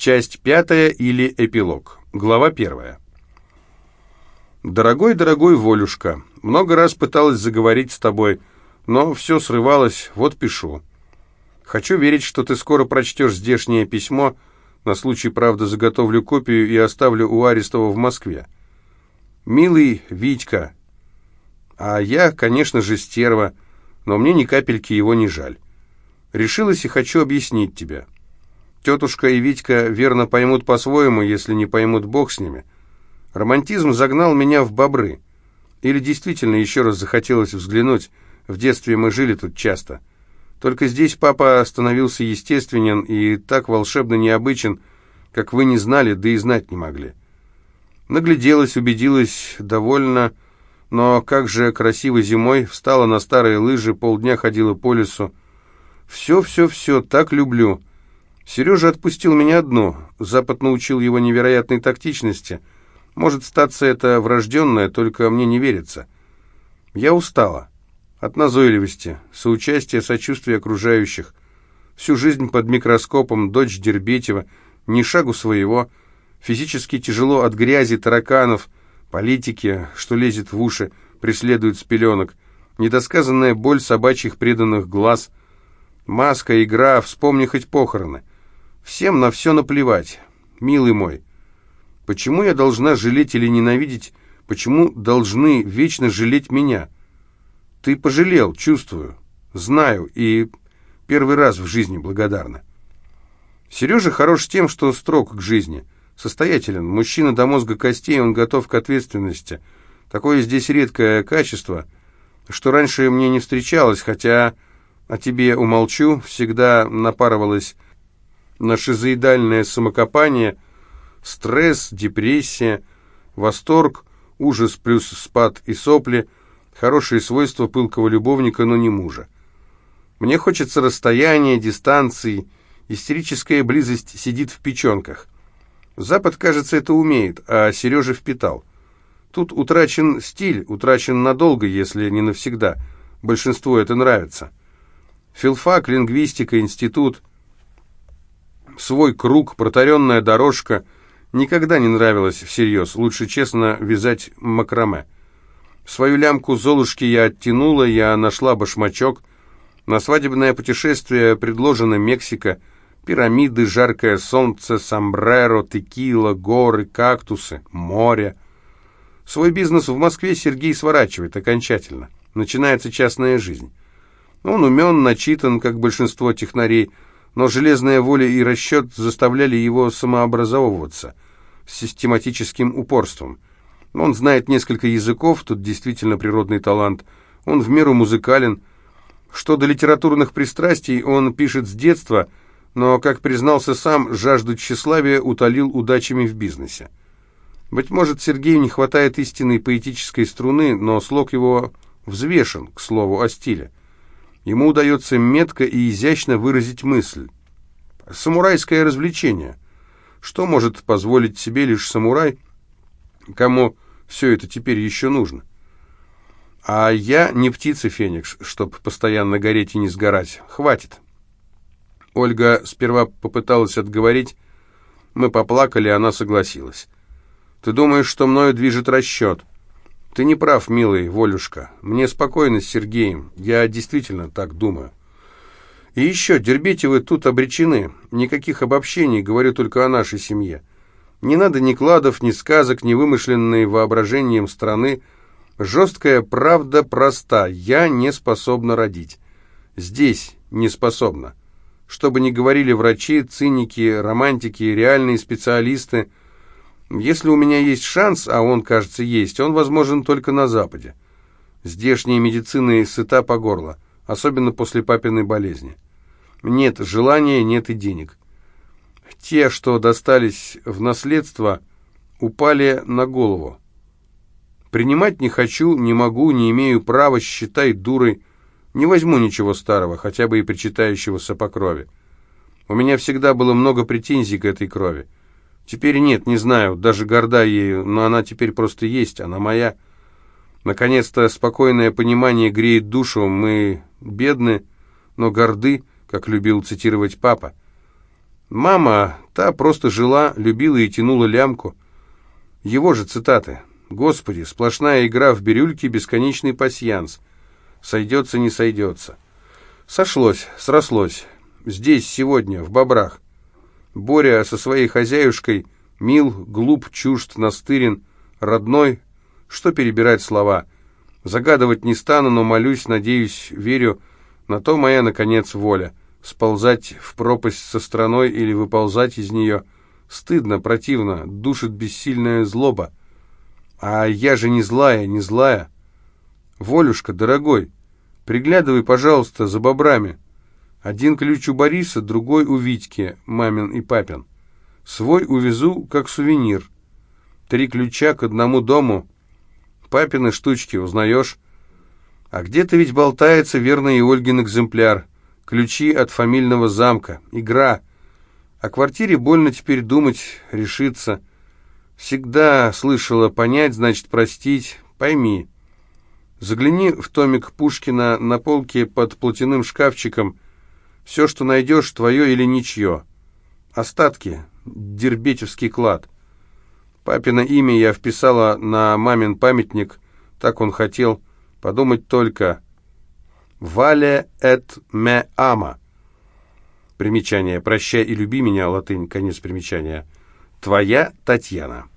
Часть пятая или эпилог. Глава первая. «Дорогой-дорогой Волюшка, много раз пыталась заговорить с тобой, но все срывалось, вот пишу. Хочу верить, что ты скоро прочтешь здешнее письмо, на случай, правда, заготовлю копию и оставлю у Арестова в Москве. Милый Витька, а я, конечно же, стерва, но мне ни капельки его не жаль. Решилась и хочу объяснить тебе. Тетушка и Витька верно поймут по-своему, если не поймут Бог с ними. Романтизм загнал меня в бобры. Или действительно еще раз захотелось взглянуть. В детстве мы жили тут часто. Только здесь папа становился естественен и так волшебно необычен, как вы не знали, да и знать не могли. Нагляделась, убедилась, довольна, но как же красиво зимой, встала на старые лыжи, полдня ходила по лесу. Все, все, все, так люблю. Сережа отпустил меня одну. Запад научил его невероятной тактичности. Может, статься это врожденное, только мне не верится. Я устала. От назойливости, соучастия, сочувствия окружающих. Всю жизнь под микроскопом, дочь Дербетева, ни шагу своего. Физически тяжело от грязи, тараканов, политики, что лезет в уши, преследует с пеленок. Недосказанная боль собачьих преданных глаз. Маска, игра, вспомни хоть похороны. Всем на все наплевать. Милый мой, почему я должна жалеть или ненавидеть? Почему должны вечно жалеть меня? Ты пожалел, чувствую, знаю, и первый раз в жизни благодарна. Сережа хорош тем, что строг к жизни, состоятелен, мужчина до мозга костей, он готов к ответственности. Такое здесь редкое качество, что раньше мне не встречалось, хотя о тебе умолчу, всегда напарывалась на шизоидальное самокопание, стресс, депрессия, восторг, ужас плюс спад и сопли, хорошие свойства пылкого любовника, но не мужа. Мне хочется расстояния, дистанции, истерическая близость сидит в печенках. Запад, кажется, это умеет, а Сережа впитал. Тут утрачен стиль, утрачен надолго, если не навсегда. Большинству это нравится. Филфак, лингвистика, институт – свой круг, протаренная дорожка. Никогда не нравилось всерьез. Лучше честно вязать макраме. Свою лямку Золушки я оттянула, я нашла башмачок. На свадебное путешествие предложена Мексика. Пирамиды, жаркое солнце, сомбреро, текила, горы, кактусы, море. Свой бизнес в Москве Сергей сворачивает окончательно. Начинается частная жизнь. Он умен, начитан, как большинство технарей, но железная воля и расчет заставляли его самообразовываться с систематическим упорством. Он знает несколько языков, тут действительно природный талант, он в меру музыкален. Что до литературных пристрастий, он пишет с детства, но, как признался сам, жажду тщеславия утолил удачами в бизнесе. Быть может, Сергею не хватает истинной поэтической струны, но слог его взвешен, к слову, о стиле. Ему удается метко и изящно выразить мысль. Самурайское развлечение. Что может позволить себе лишь самурай, кому все это теперь еще нужно? А я не птица Феникс, чтоб постоянно гореть и не сгорать. Хватит. Ольга сперва попыталась отговорить. Мы поплакали, она согласилась. Ты думаешь, что мною движет расчет? «Ты не прав, милый Волюшка. Мне спокойно с Сергеем. Я действительно так думаю». «И еще, Дербетевы тут обречены. Никаких обобщений, говорю только о нашей семье. Не надо ни кладов, ни сказок, ни вымышленной воображением страны. Жесткая правда проста. Я не способна родить. Здесь не способна. Что бы ни говорили врачи, циники, романтики, реальные специалисты – если у меня есть шанс, а он, кажется, есть, он возможен только на Западе. Здешняя медицина сыта по горло, особенно после папиной болезни. Нет желания, нет и денег. Те, что достались в наследство, упали на голову. Принимать не хочу, не могу, не имею права, считай дурой. Не возьму ничего старого, хотя бы и причитающегося по крови. У меня всегда было много претензий к этой крови. Теперь нет, не знаю, даже горда ею, но она теперь просто есть, она моя. Наконец-то спокойное понимание греет душу, мы бедны, но горды, как любил цитировать папа. Мама, та просто жила, любила и тянула лямку. Его же цитаты. «Господи, сплошная игра в бирюльке, бесконечный пасьянс. Сойдется, не сойдется». Сошлось, срослось. Здесь, сегодня, в Бобрах. Боря со своей хозяюшкой мил, глуп, чужд, настырен, родной. Что перебирать слова? Загадывать не стану, но молюсь, надеюсь, верю. На то моя, наконец, воля. Сползать в пропасть со страной или выползать из нее. Стыдно, противно, душит бессильная злоба. А я же не злая, не злая. Волюшка, дорогой, приглядывай, пожалуйста, за бобрами. Один ключ у Бориса, другой у Витьки, мамин и папин. Свой увезу, как сувенир. Три ключа к одному дому. Папины штучки, узнаешь? А где-то ведь болтается верный и Ольгин экземпляр. Ключи от фамильного замка. Игра. О квартире больно теперь думать, решиться. Всегда слышала понять, значит простить. Пойми. Загляни в томик Пушкина на полке под платяным шкафчиком – все, что найдешь, твое или ничье. Остатки. Дербетевский клад. Папино имя я вписала на мамин памятник. Так он хотел. Подумать только. «Вале эт ме ама». Примечание. «Прощай и люби меня», латынь, конец примечания. «Твоя Татьяна».